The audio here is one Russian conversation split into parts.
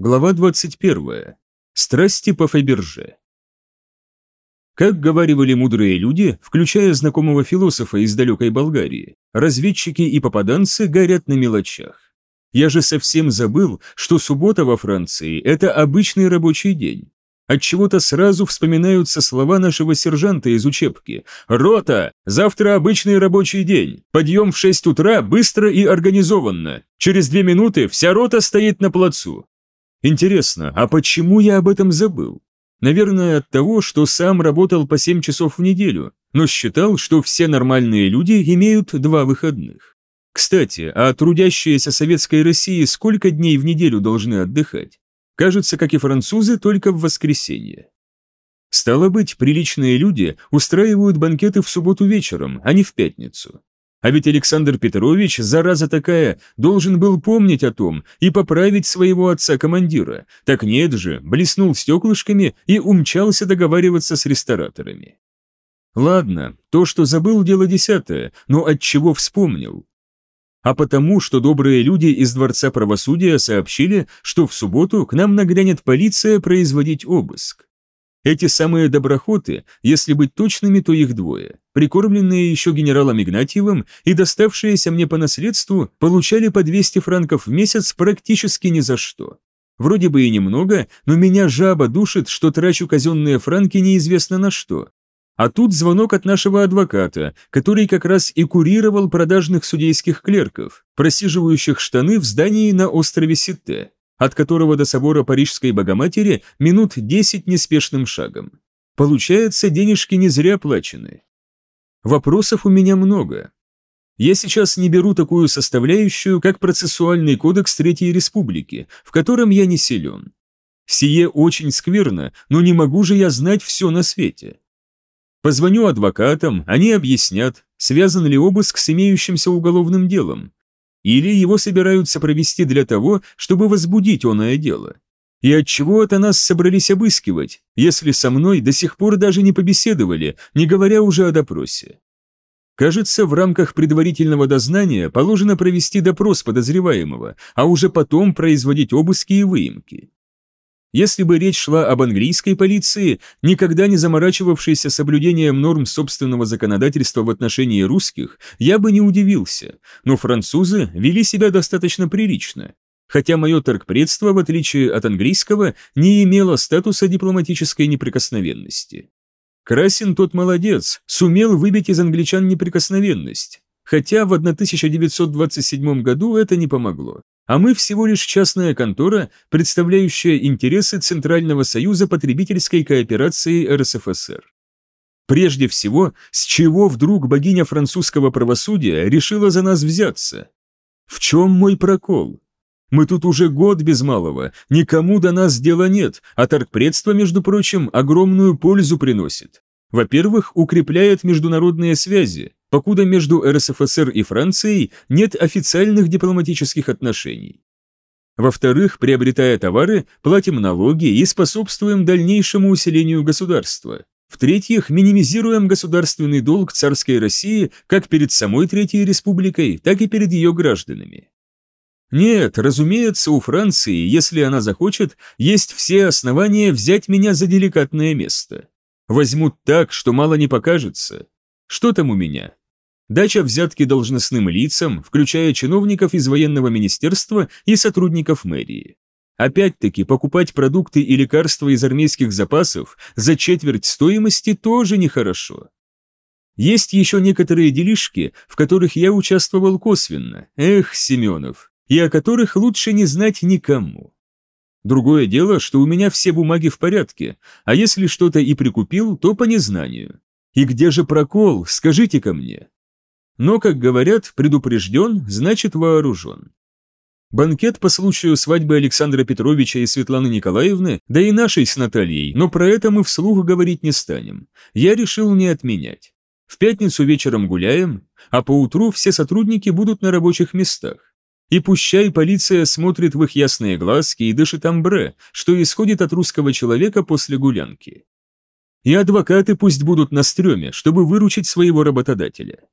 Глава 21. Страсти по Фаберже. Как говаривали мудрые люди, включая знакомого философа из далекой Болгарии, разведчики и попаданцы горят на мелочах. Я же совсем забыл, что суббота во Франции – это обычный рабочий день. Отчего-то сразу вспоминаются слова нашего сержанта из учебки. «Рота! Завтра обычный рабочий день. Подъем в 6 утра быстро и организованно. Через две минуты вся рота стоит на плацу. Интересно, а почему я об этом забыл? Наверное, от того, что сам работал по 7 часов в неделю, но считал, что все нормальные люди имеют два выходных. Кстати, а трудящиеся советской России сколько дней в неделю должны отдыхать? Кажется, как и французы, только в воскресенье. Стало быть, приличные люди устраивают банкеты в субботу вечером, а не в пятницу. А ведь Александр Петрович, зараза такая, должен был помнить о том и поправить своего отца-командира. Так нет же, блеснул стеклышками и умчался договариваться с рестораторами. Ладно, то, что забыл, дело десятое, но от чего вспомнил? А потому, что добрые люди из Дворца правосудия сообщили, что в субботу к нам нагрянет полиция производить обыск. Эти самые доброхоты, если быть точными, то их двое, прикормленные еще генералом Игнатьевым и доставшиеся мне по наследству, получали по 200 франков в месяц практически ни за что. Вроде бы и немного, но меня жаба душит, что трачу казенные франки неизвестно на что. А тут звонок от нашего адвоката, который как раз и курировал продажных судейских клерков, просиживающих штаны в здании на острове Ситте от которого до собора Парижской Богоматери минут 10 неспешным шагом. Получается, денежки не зря оплачены. Вопросов у меня много. Я сейчас не беру такую составляющую, как процессуальный кодекс Третьей Республики, в котором я не силен. Сие очень скверно, но не могу же я знать все на свете. Позвоню адвокатам, они объяснят, связан ли обыск с имеющимся уголовным делом, или его собираются провести для того, чтобы возбудить оное дело? И от чего это нас собрались обыскивать, если со мной до сих пор даже не побеседовали, не говоря уже о допросе? Кажется, в рамках предварительного дознания положено провести допрос подозреваемого, а уже потом производить обыски и выемки. Если бы речь шла об английской полиции, никогда не заморачивавшейся соблюдением норм собственного законодательства в отношении русских, я бы не удивился, но французы вели себя достаточно прилично, хотя мое торгпредство, в отличие от английского, не имело статуса дипломатической неприкосновенности. Красин тот молодец, сумел выбить из англичан неприкосновенность, хотя в 1927 году это не помогло а мы всего лишь частная контора, представляющая интересы Центрального союза потребительской кооперации РСФСР. Прежде всего, с чего вдруг богиня французского правосудия решила за нас взяться? В чем мой прокол? Мы тут уже год без малого, никому до нас дела нет, а торгпредство, между прочим, огромную пользу приносит. Во-первых, укрепляет международные связи, покуда между РСФСР и Францией нет официальных дипломатических отношений. Во-вторых, приобретая товары, платим налоги и способствуем дальнейшему усилению государства. В-третьих, минимизируем государственный долг царской России как перед самой Третьей Республикой, так и перед ее гражданами. Нет, разумеется, у Франции, если она захочет, есть все основания взять меня за деликатное место. Возьмут так, что мало не покажется. Что там у меня? Дача взятки должностным лицам, включая чиновников из военного министерства и сотрудников мэрии. Опять-таки, покупать продукты и лекарства из армейских запасов за четверть стоимости тоже нехорошо. Есть еще некоторые делишки, в которых я участвовал косвенно, эх, Семенов, и о которых лучше не знать никому. Другое дело, что у меня все бумаги в порядке, а если что-то и прикупил, то по незнанию. И где же прокол, скажите-ка мне. Но, как говорят, предупрежден, значит вооружен. Банкет по случаю свадьбы Александра Петровича и Светланы Николаевны, да и нашей с Натальей, но про это мы вслух говорить не станем. Я решил не отменять. В пятницу вечером гуляем, а поутру все сотрудники будут на рабочих местах. И пущай полиция смотрит в их ясные глазки и дышит амбре, что исходит от русского человека после гулянки. И адвокаты пусть будут на стреме, чтобы выручить своего работодателя.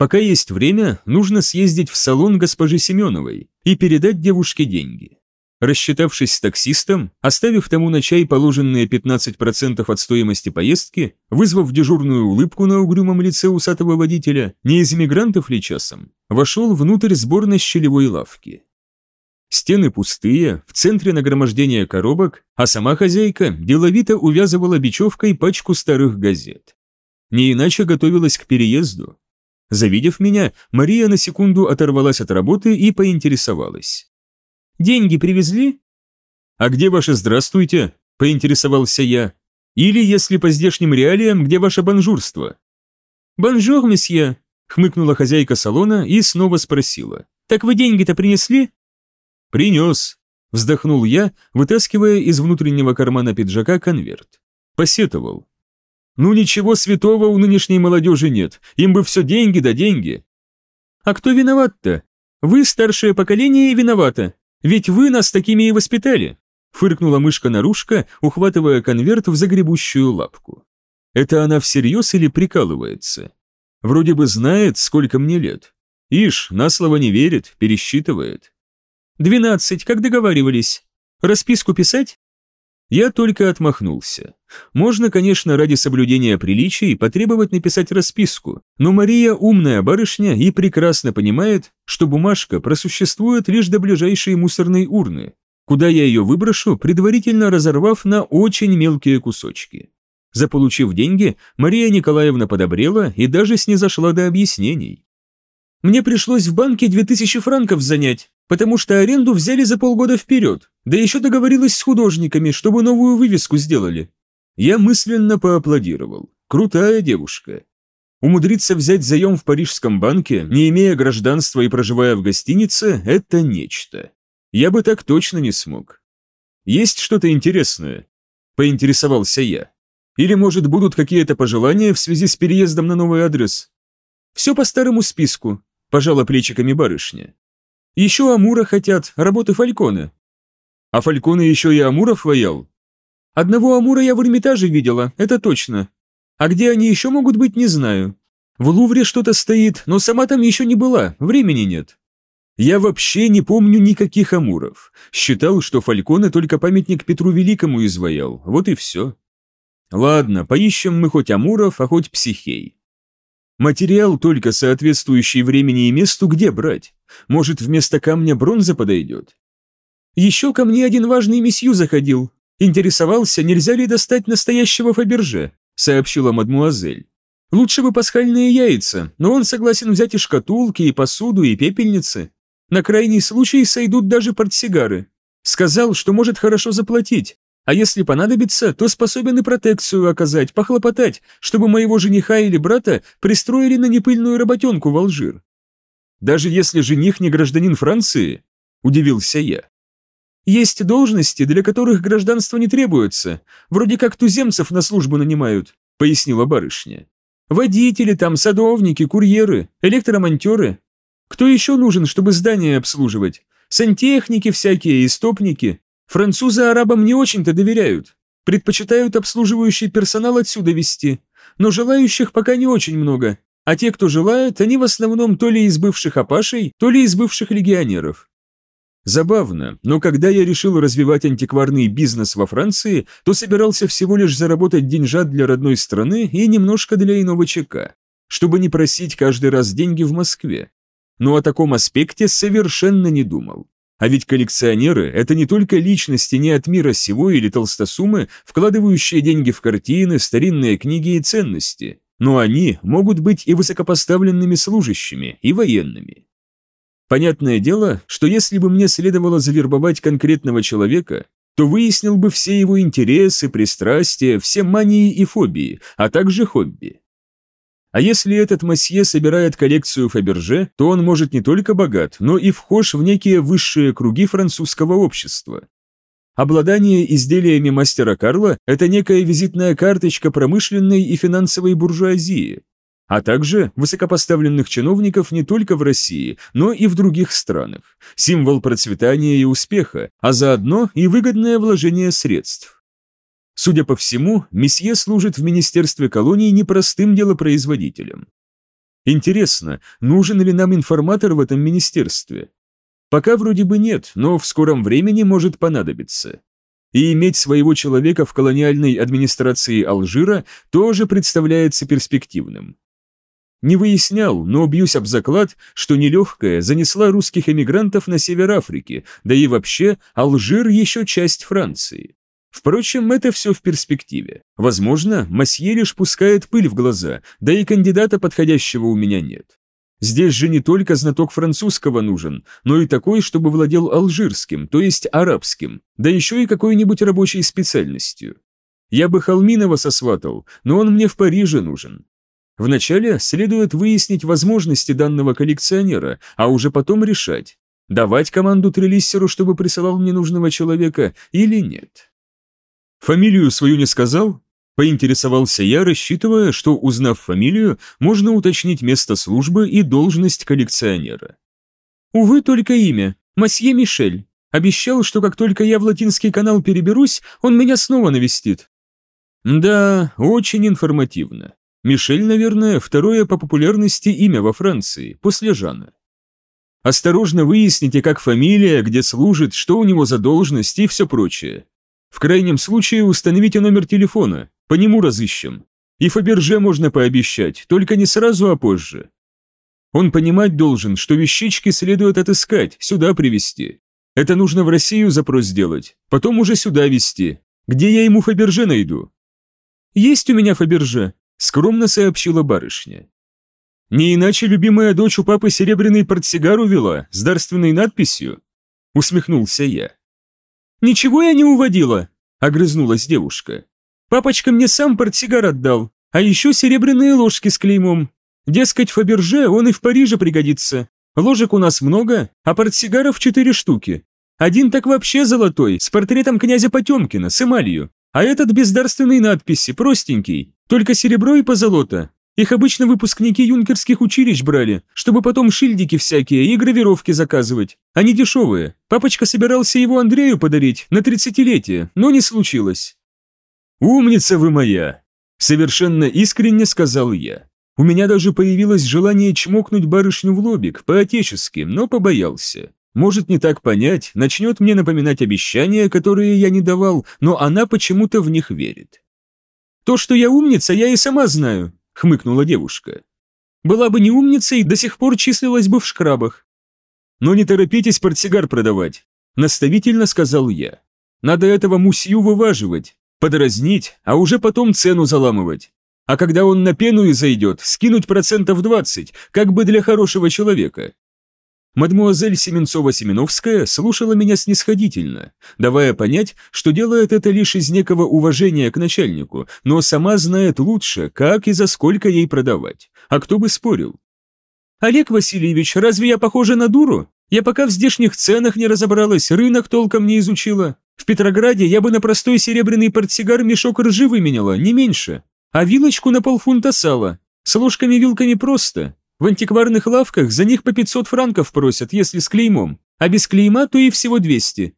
Пока есть время, нужно съездить в салон госпожи Семеновой и передать девушке деньги. Рассчитавшись с таксистом, оставив тому на чай положенные 15% от стоимости поездки, вызвав дежурную улыбку на угрюмом лице усатого водителя, не из эмигрантов ли часом, вошел внутрь сборно-щелевой лавки. Стены пустые, в центре нагромождения коробок, а сама хозяйка деловито увязывала бечевкой пачку старых газет. Не иначе готовилась к переезду. Завидев меня, Мария на секунду оторвалась от работы и поинтересовалась. Деньги привезли?» «А где ваше «здравствуйте»?» – поинтересовался я. «Или, если по здешним реалиям, где ваше бонжурство?» «Бонжур, месье», – хмыкнула хозяйка салона и снова спросила. «Так вы деньги-то принесли?» «Принес», – вздохнул я, вытаскивая из внутреннего кармана пиджака конверт. Посетовал. «Ну ничего святого у нынешней молодежи нет, им бы все деньги да деньги». «А кто виноват-то? Вы, старшее поколение, виновато. Ведь вы нас такими и воспитали!» Фыркнула мышка-нарушка, ухватывая конверт в загребущую лапку. «Это она всерьез или прикалывается? Вроде бы знает, сколько мне лет. Ишь, на слово не верит, пересчитывает». «Двенадцать, как договаривались. Расписку писать?» Я только отмахнулся. Можно, конечно, ради соблюдения приличий потребовать написать расписку, но Мария умная барышня и прекрасно понимает, что бумажка просуществует лишь до ближайшей мусорной урны, куда я ее выброшу, предварительно разорвав на очень мелкие кусочки. Заполучив деньги, Мария Николаевна подобрела и даже снизошла до объяснений. «Мне пришлось в банке 2000 франков занять, потому что аренду взяли за полгода вперед, да еще договорилась с художниками, чтобы новую вывеску сделали. Я мысленно поаплодировал. Крутая девушка. Умудриться взять заем в парижском банке, не имея гражданства и проживая в гостинице, это нечто. Я бы так точно не смог. Есть что-то интересное? Поинтересовался я. Или, может, будут какие-то пожелания в связи с переездом на новый адрес? Все по старому списку, пожала плечиками барышня. Еще Амура хотят, работы Фалькона. А Фалькона еще и Амуров воял? Одного Амура я в Эрмитаже видела, это точно. А где они еще могут быть, не знаю. В Лувре что-то стоит, но сама там еще не была, времени нет. Я вообще не помню никаких Амуров. Считал, что Фалькона только памятник Петру Великому изваял, вот и все. Ладно, поищем мы хоть Амуров, а хоть Психей. Материал только соответствующий времени и месту где брать? Может, вместо камня бронза подойдет? Еще ко мне один важный месью заходил. Интересовался, нельзя ли достать настоящего Фаберже, сообщила мадмуазель. Лучше бы пасхальные яйца, но он согласен взять и шкатулки, и посуду, и пепельницы. На крайний случай сойдут даже портсигары. Сказал, что может хорошо заплатить, а если понадобится, то способен и протекцию оказать, похлопотать, чтобы моего жениха или брата пристроили на непыльную работенку в Алжир. Даже если жених не гражданин Франции? Удивился я. Есть должности, для которых гражданство не требуется, вроде как туземцев на службу нанимают, пояснила барышня. Водители там, садовники, курьеры, электромонтеры. Кто еще нужен, чтобы здание обслуживать? Сантехники всякие, истопники. Французы арабам не очень-то доверяют. Предпочитают обслуживающий персонал отсюда вести. Но желающих пока не очень много. А те, кто желает, они в основном то ли из бывших апашей, то ли из бывших легионеров. Забавно, но когда я решил развивать антикварный бизнес во Франции, то собирался всего лишь заработать деньжат для родной страны и немножко для иного ЧК, чтобы не просить каждый раз деньги в Москве. Но о таком аспекте совершенно не думал. А ведь коллекционеры – это не только личности не от мира сего или толстосумы, вкладывающие деньги в картины, старинные книги и ценности, но они могут быть и высокопоставленными служащими, и военными. Понятное дело, что если бы мне следовало завербовать конкретного человека, то выяснил бы все его интересы, пристрастия, все мании и фобии, а также хобби. А если этот масье собирает коллекцию Фаберже, то он может не только богат, но и вхож в некие высшие круги французского общества. Обладание изделиями мастера Карла – это некая визитная карточка промышленной и финансовой буржуазии, а также высокопоставленных чиновников не только в России, но и в других странах, символ процветания и успеха, а заодно и выгодное вложение средств. Судя по всему, месье служит в Министерстве колоний непростым делопроизводителем. Интересно, нужен ли нам информатор в этом министерстве? Пока вроде бы нет, но в скором времени может понадобиться. И иметь своего человека в колониальной администрации Алжира тоже представляется перспективным. Не выяснял, но бьюсь об заклад, что нелегкая занесла русских эмигрантов на север Африки, да и вообще Алжир еще часть Франции. Впрочем, это все в перспективе. Возможно, Масье лишь пускает пыль в глаза, да и кандидата подходящего у меня нет. Здесь же не только знаток французского нужен, но и такой, чтобы владел алжирским, то есть арабским, да еще и какой-нибудь рабочей специальностью. Я бы Халминова сосватал, но он мне в Париже нужен. Вначале следует выяснить возможности данного коллекционера, а уже потом решать, давать команду Трелиссеру, чтобы присылал мне нужного человека, или нет. Фамилию свою не сказал? Поинтересовался я, рассчитывая, что, узнав фамилию, можно уточнить место службы и должность коллекционера. Увы, только имя. Масье Мишель. Обещал, что как только я в латинский канал переберусь, он меня снова навестит. Да, очень информативно. Мишель, наверное, второе по популярности имя во Франции, после Жана. Осторожно выясните, как фамилия, где служит, что у него за должность и все прочее. В крайнем случае установите номер телефона, по нему разыщем. И Фаберже можно пообещать, только не сразу, а позже. Он понимать должен, что вещички следует отыскать, сюда привезти. Это нужно в Россию запрос сделать, потом уже сюда везти. Где я ему Фаберже найду? Есть у меня Фаберже, скромно сообщила барышня. Не иначе любимая дочь у папы серебряный портсигар увела с дарственной надписью, усмехнулся я. «Ничего я не уводила», — огрызнулась девушка. «Папочка мне сам портсигар отдал, а еще серебряные ложки с клеймом. Дескать, Фаберже он и в Париже пригодится. Ложек у нас много, а портсигаров четыре штуки. Один так вообще золотой, с портретом князя Потемкина, с эмалью. А этот без дарственной надписи, простенький, только серебро и позолота. Их обычно выпускники юнкерских училищ брали, чтобы потом шильдики всякие и гравировки заказывать. Они дешевые. Папочка собирался его Андрею подарить на тридцатилетие, но не случилось. «Умница вы моя!» – совершенно искренне сказал я. У меня даже появилось желание чмокнуть барышню в лобик, по-отечески, но побоялся. Может не так понять, начнет мне напоминать обещания, которые я не давал, но она почему-то в них верит. То, что я умница, я и сама знаю, хмыкнула девушка. Была бы не умницей, до сих пор числилась бы в шкрабах. Но не торопитесь портсигар продавать, наставительно сказал я. Надо этого мусью вываживать, подразнить, а уже потом цену заламывать. А когда он на пену и зайдет, скинуть процентов 20, как бы для хорошего человека. Мадмуазель Семенцова-Семеновская слушала меня снисходительно, давая понять, что делает это лишь из некого уважения к начальнику, но сама знает лучше, как и за сколько ей продавать. А кто бы спорил? «Олег Васильевич, разве я похожа на дуру? Я пока в здешних ценах не разобралась, рынок толком не изучила. В Петрограде я бы на простой серебряный портсигар мешок ржи выменяла, не меньше. А вилочку на полфунта сала. С ложками-вилками просто, в антикварных лавках за них по 500 франков просят, если с клеймом, а без клейма то и всего 200.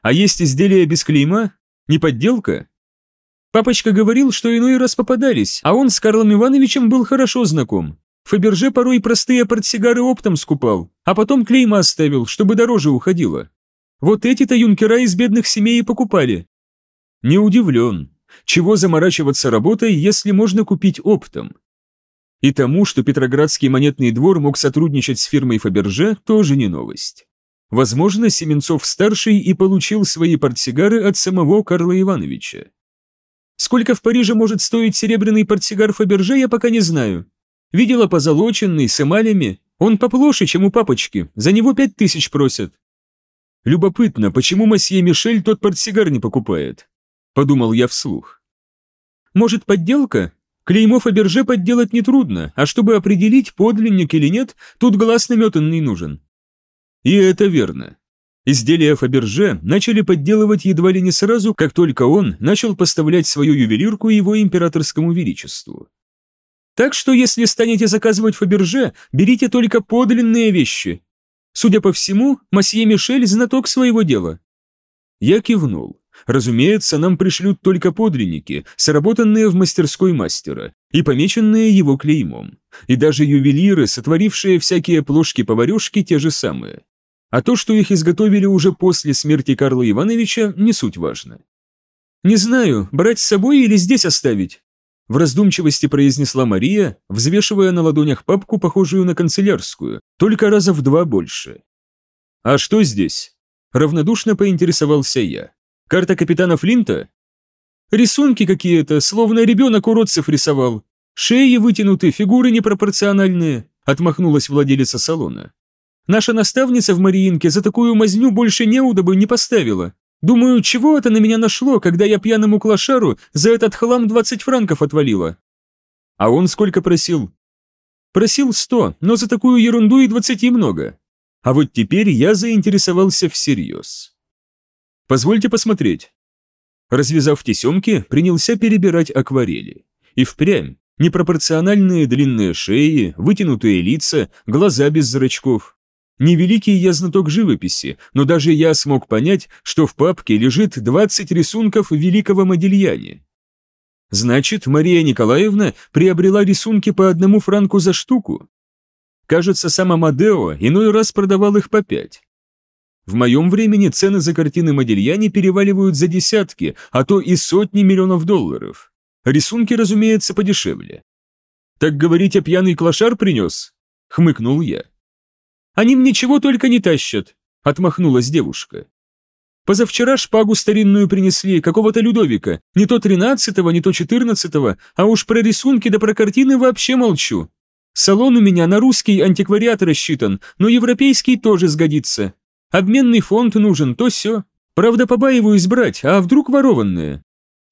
А есть изделия без клейма? Не подделка? Папочка говорил, что иной раз попадались, а он с Карлом Ивановичем был хорошо знаком. Фаберже порой простые портсигары оптом скупал, а потом клейма оставил, чтобы дороже уходило. Вот эти-то юнкера из бедных семей и покупали. Не удивлен. Чего заморачиваться работой, если можно купить оптом? И тому, что Петроградский монетный двор мог сотрудничать с фирмой Фаберже, тоже не новость. Возможно, Семенцов-старший и получил свои портсигары от самого Карла Ивановича. Сколько в Париже может стоить серебряный портсигар Фаберже, я пока не знаю. Видела позолоченный, с эмалями. Он поплоше, чем у папочки, за него пять тысяч просят. Любопытно, почему масье Мишель тот портсигар не покупает? Подумал я вслух. Может, подделка? Клеймо Фаберже подделать нетрудно, а чтобы определить, подлинник или нет, тут глаз наметанный нужен. И это верно. Изделия Фаберже начали подделывать едва ли не сразу, как только он начал поставлять свою ювелирку его императорскому величеству. Так что если станете заказывать Фаберже, берите только подлинные вещи. Судя по всему, масье Мишель знаток своего дела. Я кивнул. Разумеется, нам пришлют только подлинники, сработанные в мастерской мастера и помеченные его клеймом. И даже ювелиры, сотворившие всякие плошки-поварешки, те же самые. а то, что их изготовили уже после смерти Карла Ивановича, не суть важно. «Не знаю, брать с собой или здесь оставить?» В раздумчивости произнесла Мария, взвешивая на ладонях папку, похожую на канцелярскую, только раза в два больше. «А что здесь?» Равнодушно поинтересовался я. «Карта капитана Флинта?» «Рисунки какие-то, словно ребенок уродцев рисовал. Шеи вытянуты, фигуры непропорциональные», отмахнулась владелица салона. «Наша наставница в Мариинке за такую мазню больше неуда бы не поставила. Думаю, чего это на меня нашло, когда я пьяному клошару за этот хлам 20 франков отвалила? А он сколько просил? Просил 100, но за такую ерунду и 20 много. А вот теперь я заинтересовался всерьез. Позвольте посмотреть. Развязав тесемки, принялся перебирать акварели. И впрямь, непропорциональные длинные шеи, вытянутые лица, глаза без зрачков. Невеликий я знаток живописи, но даже я смог понять, что в папке лежит 20 рисунков великого Модильяне. Значит, Мария Николаевна приобрела рисунки по одному франку за штуку. Кажется, сам Амадео иной раз продавал их по пять. В моем времени цены за картины Модильяне переваливают за десятки, а то и сотни миллионов долларов. Рисунки, разумеется, подешевле. «Так говорить, пьяный клошар принес?» — хмыкнул я. Они мне чего только не тащат», — отмахнулась девушка. «Позавчера шпагу старинную принесли, какого-то Людовика, не то тринадцатого, не то четырнадцатого, а уж про рисунки да про картины вообще молчу. Салон у меня на русский антиквариат рассчитан, но европейский тоже сгодится. Обменный фонд нужен, то все. Правда, побаиваюсь брать, а вдруг ворованные?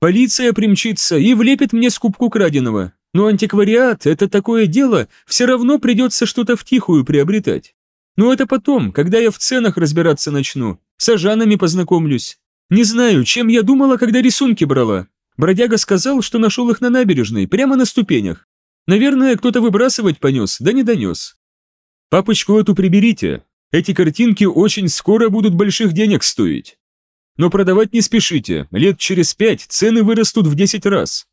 Полиция примчится и влепит мне скупку краденого. Но антиквариат – это такое дело, все равно придется что-то втихую приобретать. Но это потом, когда я в ценах разбираться начну, с ажанами познакомлюсь. Не знаю, чем я думала, когда рисунки брала. Бродяга сказал, что нашел их на набережной, прямо на ступенях. Наверное, кто-то выбрасывать понес, да не донес. Папочку эту приберите. Эти картинки очень скоро будут больших денег стоить. Но продавать не спешите, лет через пять цены вырастут в десять раз.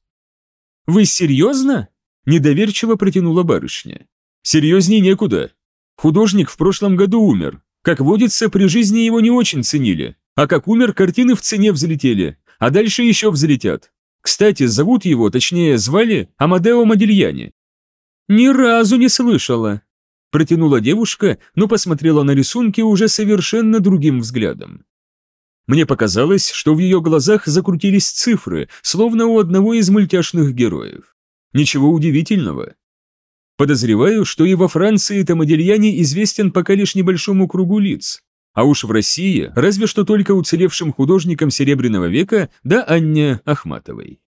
Вы серьезно? Недоверчиво протянула барышня. Серьезней некуда. Художник в прошлом году умер. Как водится, при жизни его не очень ценили. А как умер, картины в цене взлетели. А дальше еще взлетят. Кстати, зовут его, точнее, звали Амадео Модильяне. «Ни разу не слышала», – протянула девушка, но посмотрела на рисунки уже совершенно другим взглядом. Мне показалось, что в ее глазах закрутились цифры, словно у одного из мультяшных героев. Ничего удивительного. Подозреваю, что и во Франции Тамадельяне известен пока лишь небольшому кругу лиц. А уж в России разве что только уцелевшим художникам Серебряного века да Анне Ахматовой.